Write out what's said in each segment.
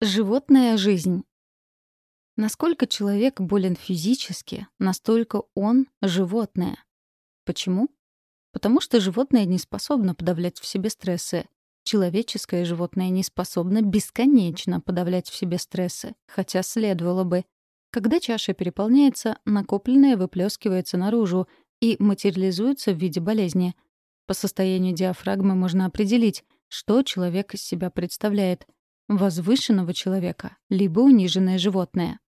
Животная жизнь. Насколько человек болен физически, настолько он — животное. Почему? Потому что животное не способно подавлять в себе стрессы. Человеческое животное не способно бесконечно подавлять в себе стрессы, хотя следовало бы. Когда чаша переполняется, накопленное выплескивается наружу и материализуется в виде болезни. По состоянию диафрагмы можно определить, что человек из себя представляет — возвышенного человека, либо униженное животное.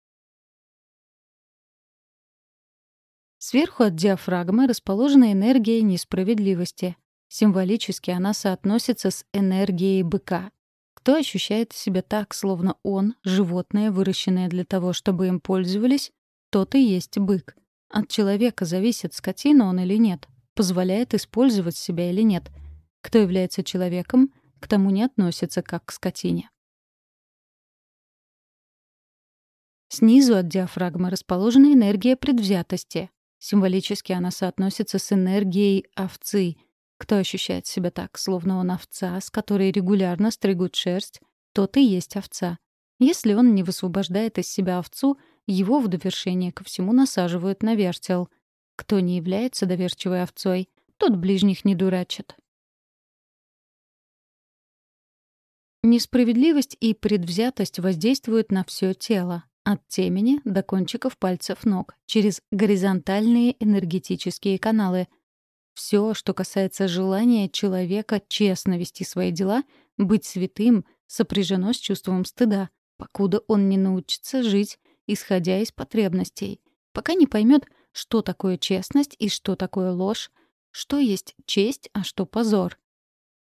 Сверху от диафрагмы расположена энергия несправедливости. Символически она соотносится с энергией быка. Кто ощущает себя так, словно он — животное, выращенное для того, чтобы им пользовались, тот и есть бык. От человека зависит, скотина он или нет, позволяет использовать себя или нет. Кто является человеком, к тому не относится как к скотине. Снизу от диафрагмы расположена энергия предвзятости. Символически она соотносится с энергией овцы. Кто ощущает себя так, словно он овца, с которой регулярно стригут шерсть, тот и есть овца. Если он не высвобождает из себя овцу, его в довершение ко всему насаживают на вертел. Кто не является доверчивой овцой, тот ближних не дурачит. Несправедливость и предвзятость воздействуют на все тело. От темени до кончиков пальцев ног, через горизонтальные энергетические каналы. Все, что касается желания человека честно вести свои дела, быть святым, сопряжено с чувством стыда, покуда он не научится жить, исходя из потребностей, пока не поймет, что такое честность и что такое ложь, что есть честь, а что позор.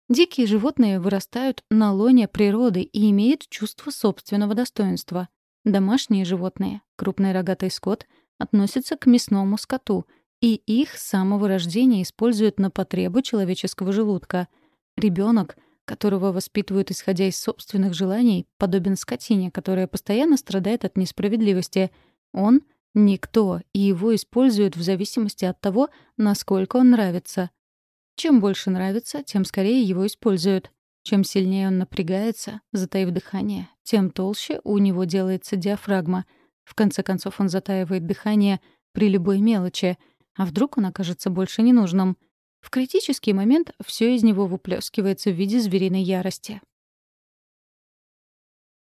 Дикие животные вырастают на лоне природы и имеют чувство собственного достоинства. Домашние животные, крупный рогатый скот, относятся к мясному скоту, и их с самого рождения используют на потребу человеческого желудка. Ребенок, которого воспитывают исходя из собственных желаний, подобен скотине, которая постоянно страдает от несправедливости. Он — никто, и его используют в зависимости от того, насколько он нравится. Чем больше нравится, тем скорее его используют. Чем сильнее он напрягается, затаив дыхание, тем толще у него делается диафрагма. В конце концов он затаивает дыхание при любой мелочи, а вдруг он окажется больше ненужным. В критический момент все из него выплескивается в виде звериной ярости.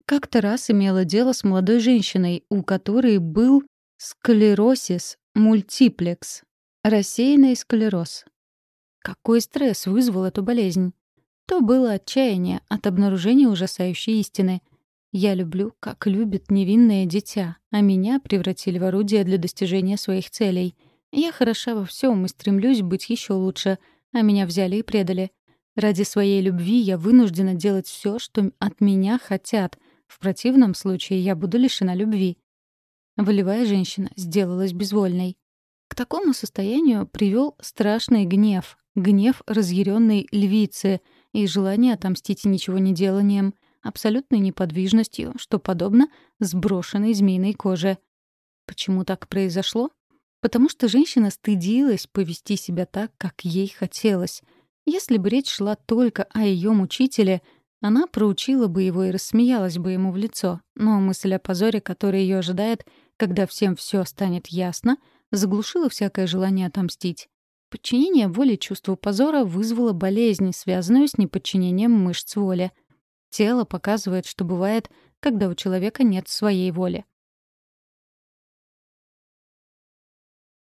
Как-то раз имела дело с молодой женщиной, у которой был склеросис мультиплекс, рассеянный склероз. Какой стресс вызвал эту болезнь? То было отчаяние от обнаружения ужасающей истины. Я люблю, как любит невинное дитя, а меня превратили в орудие для достижения своих целей. Я хороша во всем и стремлюсь быть еще лучше, а меня взяли и предали. Ради своей любви я вынуждена делать все, что от меня хотят. В противном случае я буду лишена любви. Волевая женщина сделалась безвольной. К такому состоянию привел страшный гнев, гнев разъяренной львицы — и желание отомстить ничего не деланием, абсолютной неподвижностью, что подобно сброшенной змеиной коже. Почему так произошло? Потому что женщина стыдилась повести себя так, как ей хотелось. Если бы речь шла только о ее мучителе, она проучила бы его и рассмеялась бы ему в лицо. Но мысль о позоре, который ее ожидает, когда всем все станет ясно, заглушила всякое желание отомстить. Подчинение воле чувству позора вызвало болезнь, связанную с неподчинением мышц воли. Тело показывает, что бывает, когда у человека нет своей воли.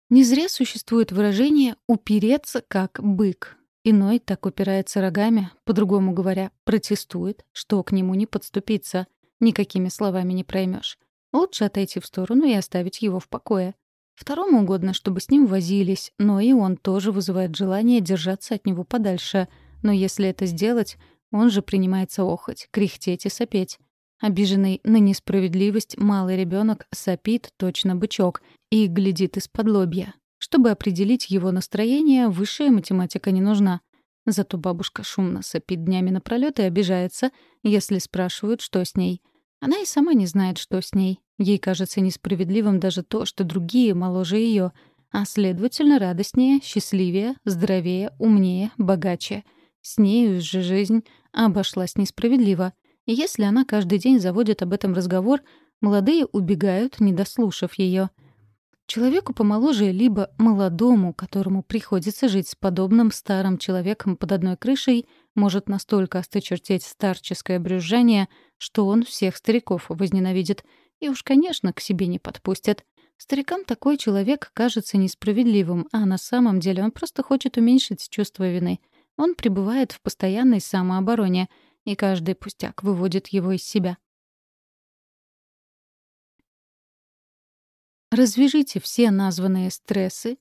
Не зря существует выражение «упереться как бык». Иной так упирается рогами, по-другому говоря, протестует, что к нему не подступиться. Никакими словами не проймешь. Лучше отойти в сторону и оставить его в покое. Второму угодно, чтобы с ним возились, но и он тоже вызывает желание держаться от него подальше. Но если это сделать, он же принимается охоть, кряхтеть и сопеть. Обиженный на несправедливость малый ребенок сопит точно бычок и глядит из-под лобья. Чтобы определить его настроение, высшая математика не нужна. Зато бабушка шумно сопит днями напролёт и обижается, если спрашивают, что с ней. Она и сама не знает, что с ней. Ей кажется несправедливым даже то, что другие моложе ее, а, следовательно, радостнее, счастливее, здоровее, умнее, богаче. С нею же жизнь обошлась несправедливо. И если она каждый день заводит об этом разговор, молодые убегают, не дослушав ее. Человеку помоложе либо молодому, которому приходится жить с подобным старым человеком под одной крышей, может настолько осточертеть старческое брюзжание, что он всех стариков возненавидит. И уж, конечно, к себе не подпустят. Старикам такой человек кажется несправедливым, а на самом деле он просто хочет уменьшить чувство вины. Он пребывает в постоянной самообороне, и каждый пустяк выводит его из себя. Развяжите все названные стрессы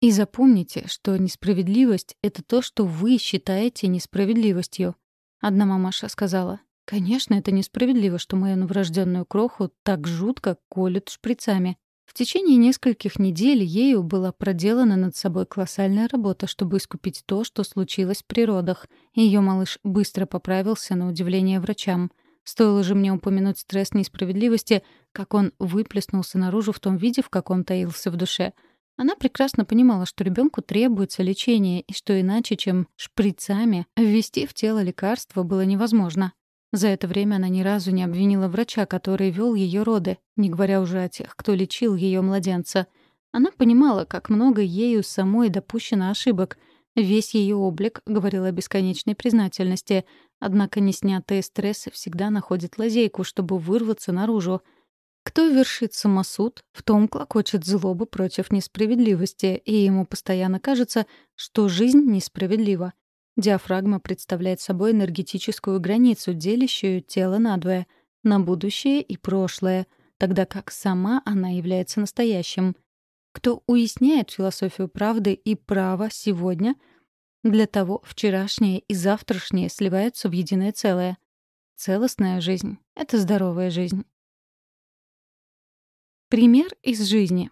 и запомните, что несправедливость — это то, что вы считаете несправедливостью. Одна мамаша сказала, «Конечно, это несправедливо, что мою новорожденную кроху так жутко колют шприцами. В течение нескольких недель ею была проделана над собой колоссальная работа, чтобы искупить то, что случилось при родах. Ее малыш быстро поправился на удивление врачам — Стоило же мне упомянуть стресс несправедливости, как он выплеснулся наружу в том виде, в каком таился в душе. Она прекрасно понимала, что ребенку требуется лечение, и что иначе, чем шприцами, ввести в тело лекарство было невозможно. За это время она ни разу не обвинила врача, который вел ее роды, не говоря уже о тех, кто лечил ее младенца. Она понимала, как много ею самой допущено ошибок — Весь ее облик говорил о бесконечной признательности, однако неснятые стрессы всегда находят лазейку, чтобы вырваться наружу. Кто вершит самосуд, в том клокочет злоба против несправедливости, и ему постоянно кажется, что жизнь несправедлива. Диафрагма представляет собой энергетическую границу, делящую тело надвое, на будущее и прошлое, тогда как сама она является настоящим — кто уясняет философию правды и права сегодня, для того вчерашнее и завтрашнее сливаются в единое целое. Целостная жизнь — это здоровая жизнь. Пример из жизни.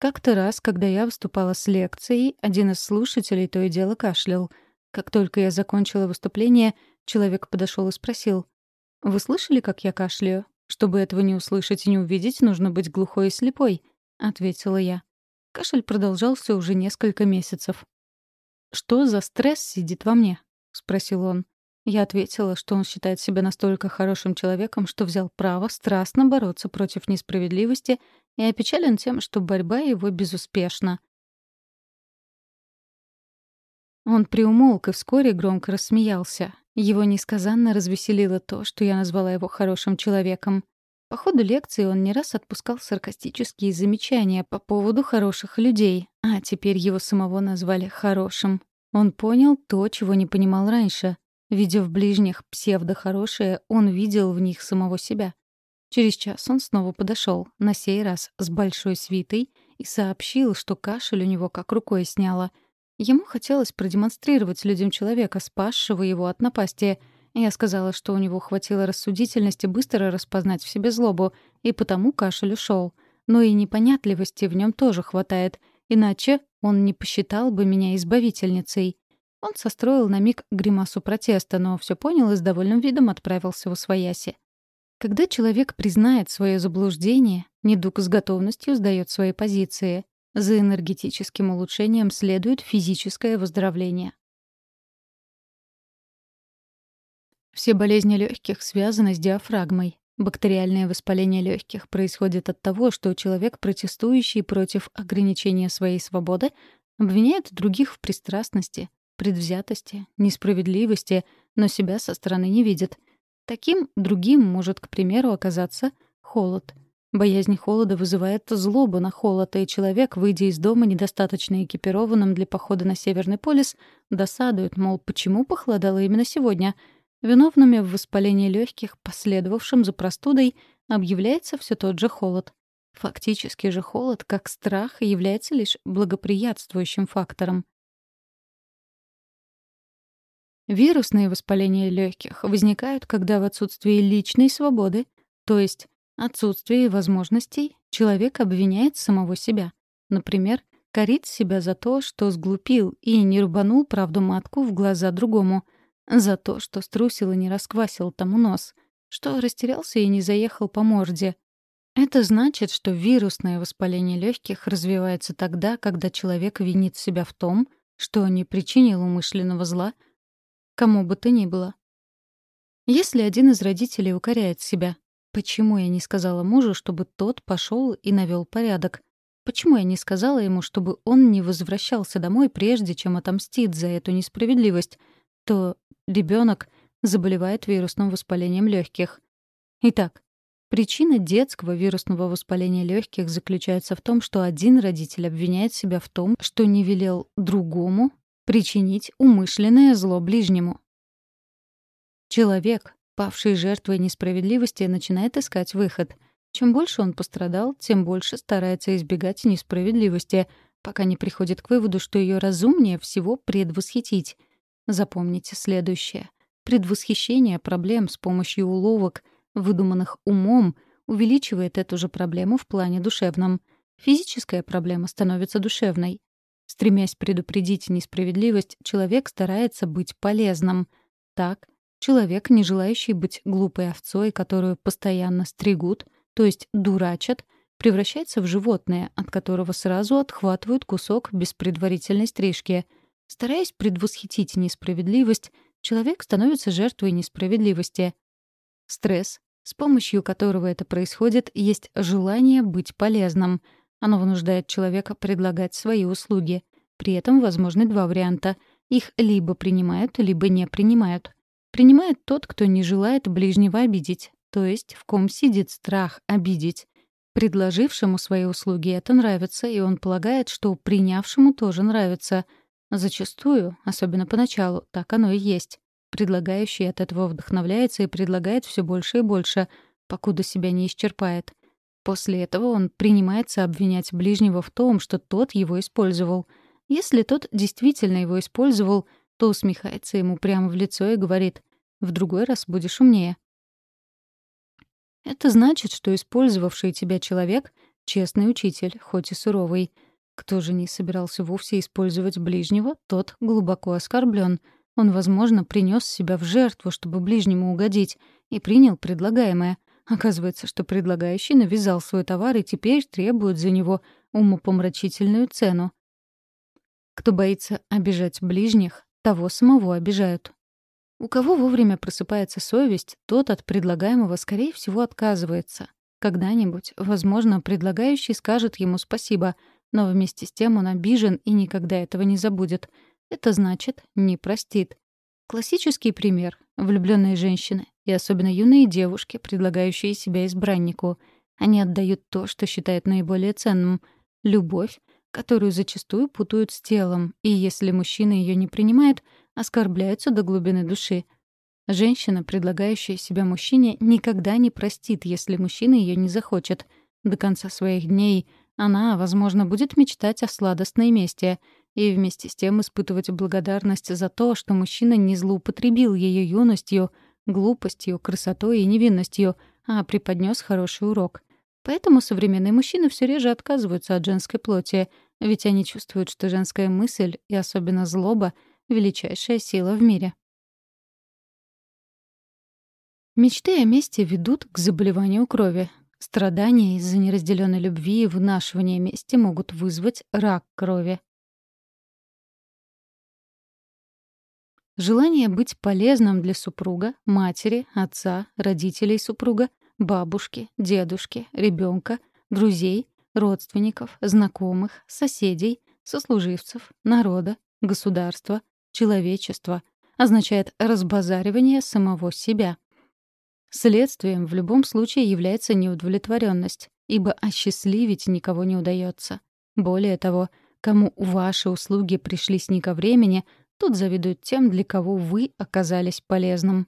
Как-то раз, когда я выступала с лекцией, один из слушателей то и дело кашлял. Как только я закончила выступление, человек подошел и спросил, «Вы слышали, как я кашляю? Чтобы этого не услышать и не увидеть, нужно быть глухой и слепой», — ответила я. Кашель продолжался уже несколько месяцев. «Что за стресс сидит во мне?» — спросил он. Я ответила, что он считает себя настолько хорошим человеком, что взял право страстно бороться против несправедливости и опечален тем, что борьба его безуспешна. Он приумолк и вскоре громко рассмеялся. Его несказанно развеселило то, что я назвала его хорошим человеком. По ходу лекции он не раз отпускал саркастические замечания по поводу хороших людей, а теперь его самого назвали «хорошим». Он понял то, чего не понимал раньше. Видя в ближних псевдо-хорошее, он видел в них самого себя. Через час он снова подошел, на сей раз с большой свитой, и сообщил, что кашель у него как рукой сняло — Ему хотелось продемонстрировать людям человека, спасшего его от напасти. Я сказала, что у него хватило рассудительности быстро распознать в себе злобу, и потому кашель ушел. Но и непонятливости в нем тоже хватает, иначе он не посчитал бы меня избавительницей. Он состроил на миг гримасу протеста, но все понял и с довольным видом отправился в Освояси. Когда человек признает свое заблуждение, недуг с готовностью сдает свои позиции. За энергетическим улучшением следует физическое выздоровление. Все болезни легких связаны с диафрагмой. Бактериальное воспаление легких происходит от того, что человек, протестующий против ограничения своей свободы, обвиняет других в пристрастности, предвзятости, несправедливости, но себя со стороны не видит. Таким другим может, к примеру, оказаться холод — Боязнь холода вызывает злобу на холод, и человек, выйдя из дома недостаточно экипированным для похода на Северный полюс, досадует, мол, почему похолодало именно сегодня. Виновными в воспалении легких, последовавшим за простудой, объявляется все тот же холод. Фактически же холод, как страх, является лишь благоприятствующим фактором. Вирусные воспаления легких возникают, когда в отсутствии личной свободы, то есть отсутствии возможностей человек обвиняет самого себя. Например, корит себя за то, что сглупил и не рубанул правду матку в глаза другому, за то, что струсил и не расквасил тому нос, что растерялся и не заехал по морде. Это значит, что вирусное воспаление легких развивается тогда, когда человек винит себя в том, что не причинил умышленного зла кому бы то ни было. Если один из родителей укоряет себя, почему я не сказала мужу, чтобы тот пошел и навел порядок? Почему я не сказала ему, чтобы он не возвращался домой, прежде чем отомстит за эту несправедливость? То ребенок заболевает вирусным воспалением легких. Итак, причина детского вирусного воспаления легких заключается в том, что один родитель обвиняет себя в том, что не велел другому причинить умышленное зло ближнему. Человек, павший жертвой несправедливости, начинает искать выход. Чем больше он пострадал, тем больше старается избегать несправедливости, пока не приходит к выводу, что ее разумнее всего предвосхитить. Запомните следующее. Предвосхищение проблем с помощью уловок, выдуманных умом, увеличивает эту же проблему в плане душевном. Физическая проблема становится душевной. Стремясь предупредить несправедливость, человек старается быть полезным. Так, человек, не желающий быть глупой овцой, которую постоянно стригут, то есть дурачат, превращается в животное, от которого сразу отхватывают кусок без предварительной стрижки. Стараясь предвосхитить несправедливость, человек становится жертвой несправедливости. Стресс, с помощью которого это происходит, есть желание быть полезным. Оно вынуждает человека предлагать свои услуги. При этом возможны два варианта. Их либо принимают, либо не принимают. Принимает тот, кто не желает ближнего обидеть, то есть в ком сидит страх обидеть. Предложившему свои услуги это нравится, и он полагает, что принявшему тоже нравится — Зачастую, особенно поначалу, так оно и есть. Предлагающий от этого вдохновляется и предлагает все больше и больше, покуда себя не исчерпает. После этого он принимается обвинять ближнего в том, что тот его использовал. Если тот действительно его использовал, то усмехается ему прямо в лицо и говорит «в другой раз будешь умнее». Это значит, что использовавший тебя человек — честный учитель, хоть и суровый — кто же не собирался вовсе использовать ближнего, тот глубоко оскорблен. Он, возможно, принес себя в жертву, чтобы ближнему угодить, и принял предлагаемое. Оказывается, что предлагающий навязал свой товар и теперь требует за него умопомрачительную цену. Кто боится обижать ближних, того самого обижают. У кого вовремя просыпается совесть, тот от предлагаемого, скорее всего, отказывается. Когда-нибудь, возможно, предлагающий скажет ему спасибо, но вместе с тем он обижен и никогда этого не забудет. Это значит, не простит. Классический пример — влюбленные женщины, и особенно юные девушки, предлагающие себя избраннику. Они отдают то, что считают наиболее ценным — любовь, которую зачастую путают с телом, и если мужчина ее не принимает, оскорбляются до глубины души. Женщина, предлагающая себя мужчине, никогда не простит, если мужчина ее не захочет. До конца своих дней — она, возможно, будет мечтать о сладостной мести и вместе с тем испытывать благодарность за то, что мужчина не злоупотребил ее юностью, глупостью, красотой и невинностью, а преподнес хороший урок. Поэтому современные мужчины все реже отказываются от женской плоти, ведь они чувствуют, что женская мысль и особенно злоба — величайшая сила в мире. Мечты о мести ведут к заболеванию крови, Страдания из-за неразделенной любви и вынашивания мести могут вызвать рак крови. Желание быть полезным для супруга, матери, отца, родителей супруга, бабушки, дедушки, ребенка, друзей, родственников, знакомых, соседей, сослуживцев, народа, государства, человечества означает разбазаривание самого себя — Следствием в любом случае является неудовлетворенность, ибо осчастливить никого не удается. Более того, кому ваши услуги пришлись не ко времени, тот завидует тем, для кого вы оказались полезным.